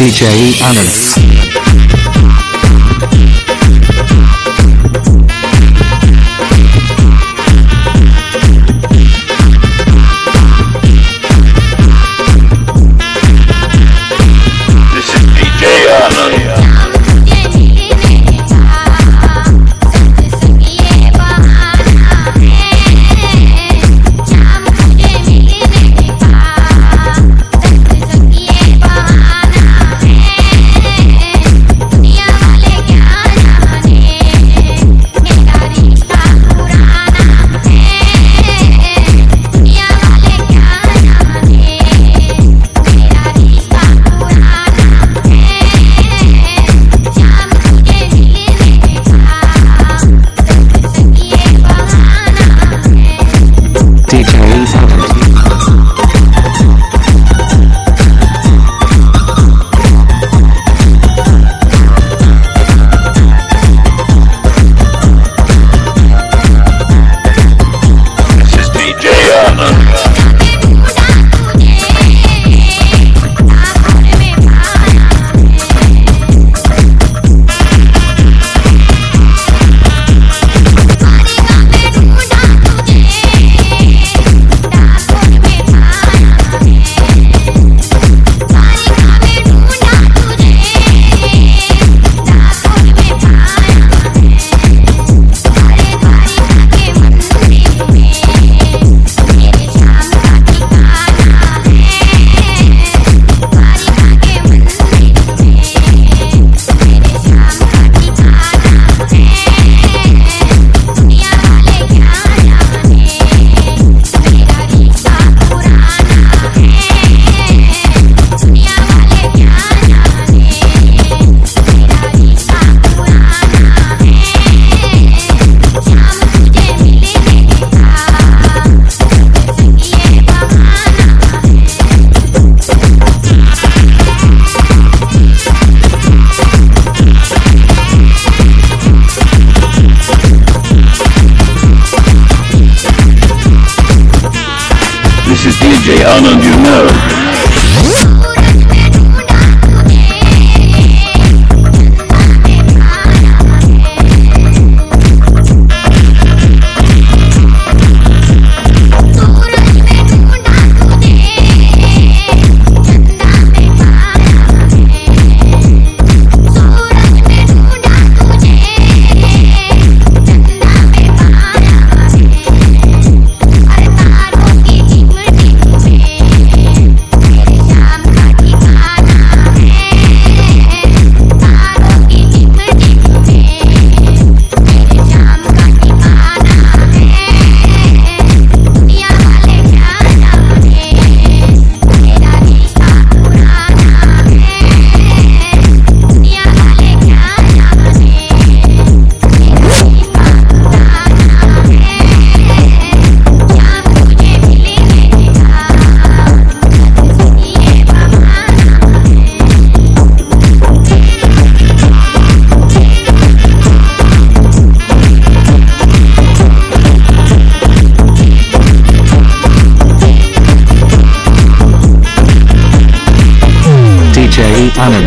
DJ Anand.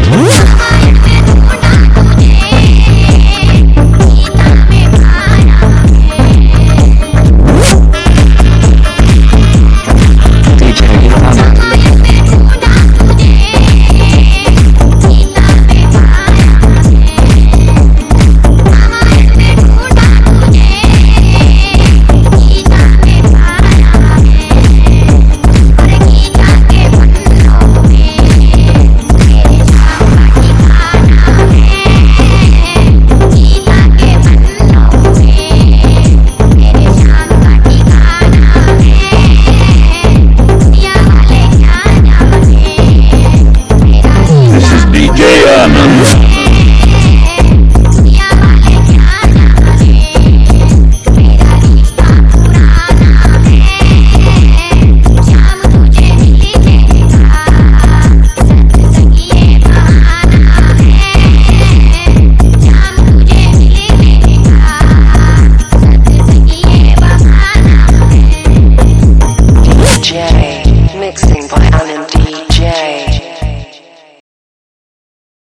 ¡Uh!